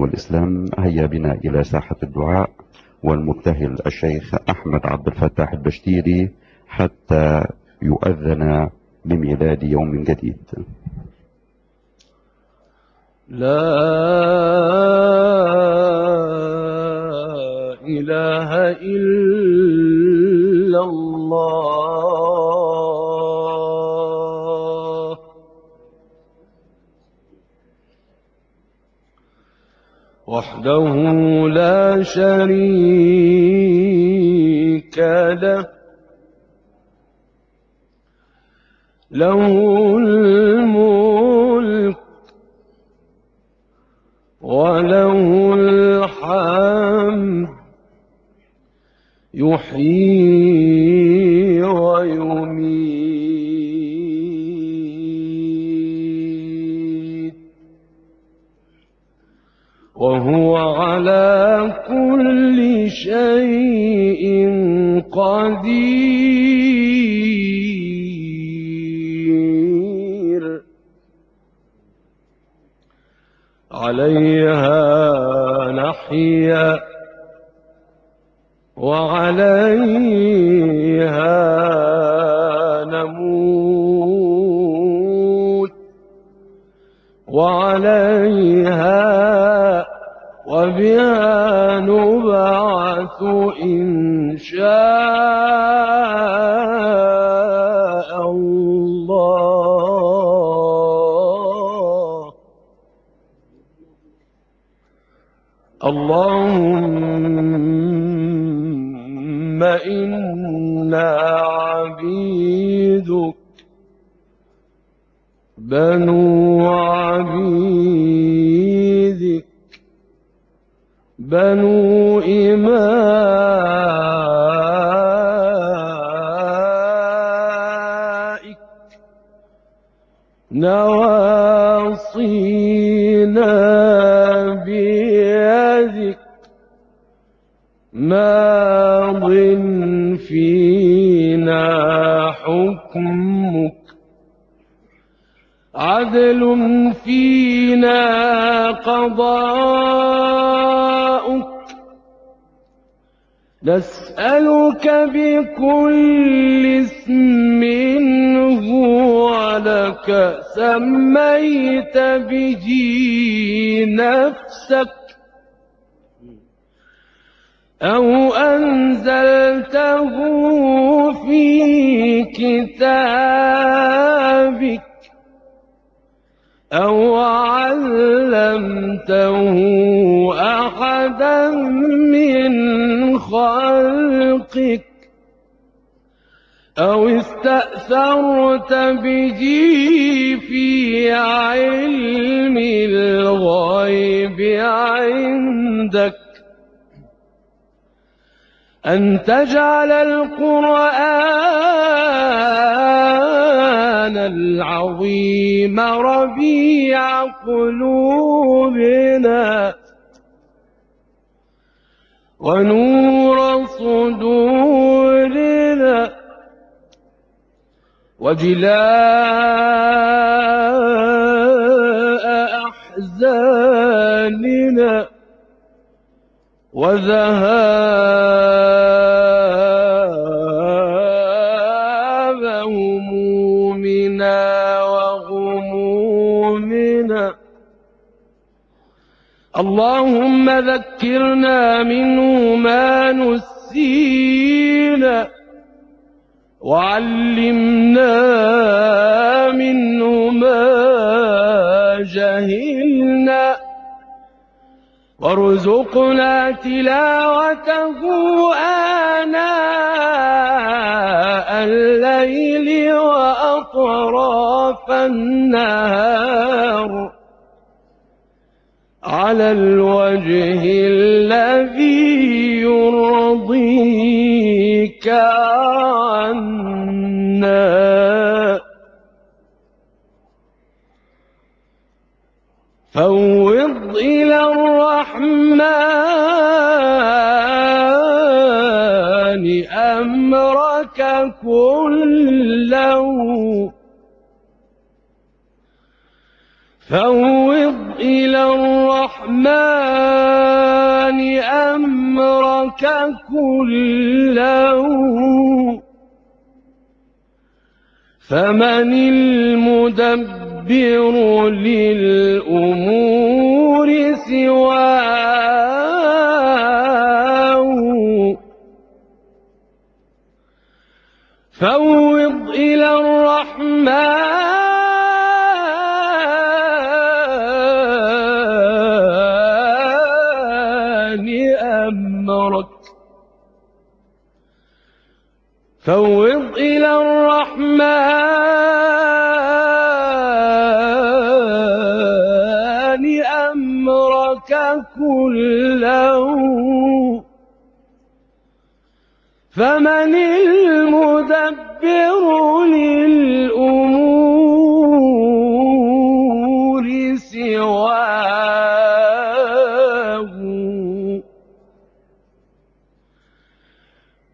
والإسلام هيا بنا إلى ساحة الدعاء والمبتهل الشيخ أحمد عبد الفتاح البشتيري حتى يؤذن بميلاد يوم جديد. لا إله إلا الله. وحده لا شريك له. له الملك وله الحمد. يحيي ويميت. وهو على كل شيء قدير. عليها نحيا وعليها وبها نبعث إن شاء الله. اللهم إنا عبيدك بنو عبيدك بنو إمائك نواصينا بيدك ماض فينا حكمك عدل فينا قضاؤك نسألك بكل اسم هو لك سميت به نفسك أو أنزلته في كتابك أو علمته أحدا خلقك أو استأثرت به في علم الغيب عندك أن تجعل القرآن العظيم ربيع قلوبنا ونور صدورنا وجلاء أحزاننا وذهاب اللهم ذكرنا منه ما نسينا وعلمنا منه ما جهلنا وارزقنا تلاوته آناء الليل وأطراف النهار. على الوجه الذي يرضيك عنا. فوض إلى الرحمن أمرك كله. فوض إلى الرحمن أمرك كله. فمن المدبر للأمور سواه. فوض إلى الرحمن أمرك كله. فمن المدبر للأمور سواه.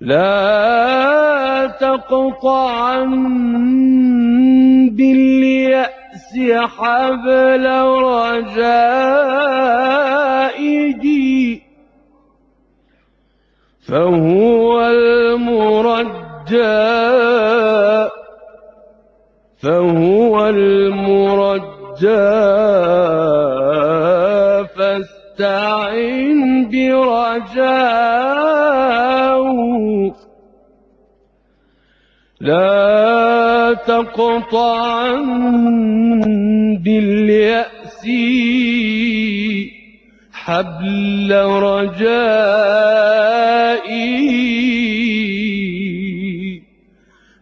لا تقطعا باليأس حبل رجائي فهو المرجى فهو المرجى. فاستعن برجاه لا تقطعا باليأس حبل رجائي.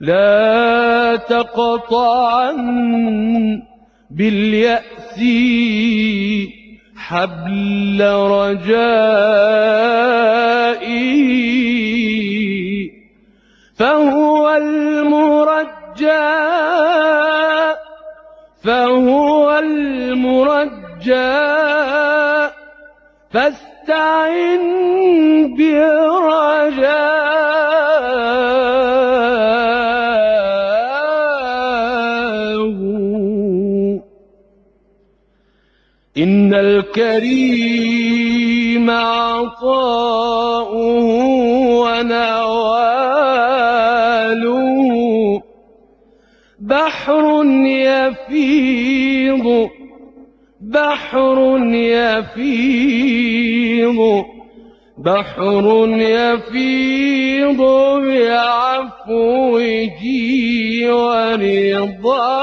لا تقطعا باليأس حبل رجائي. فهو فاستعن برجاه إن الكريم عطاؤه ونواله بحر يفيض بحر يفيض بحر يفيض بعفوه ورضاه.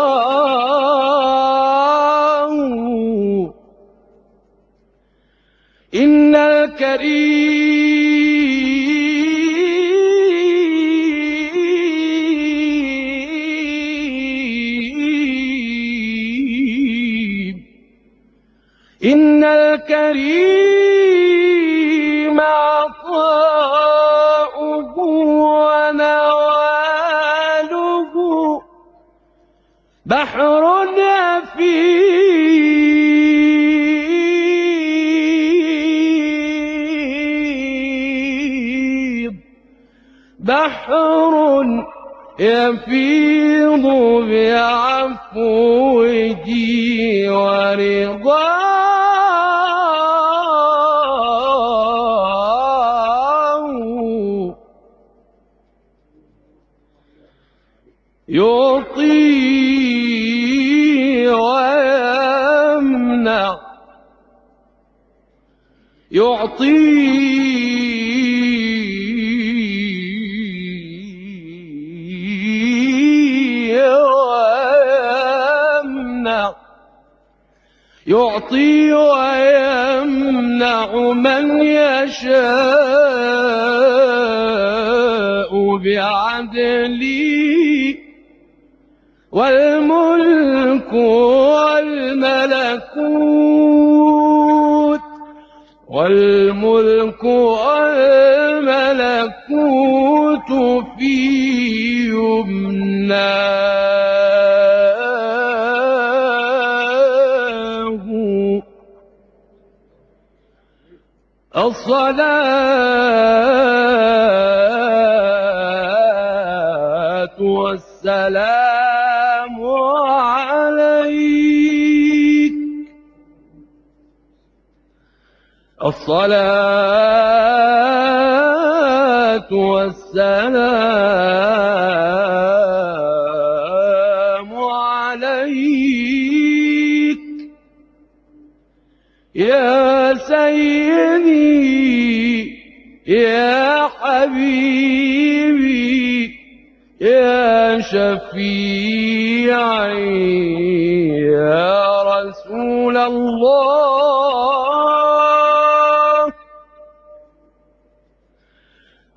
يفيض. بحر يفيض بعفوه ورضاه. يعطي يعطي ويمنع يعطي ويمنع من يشاء بعدله والملك والملكوت. والملك والملكوت في يمناه. الصلاة الصلاة والسلام عليك. يا سيدي يا حبيبي يا شفيعي يا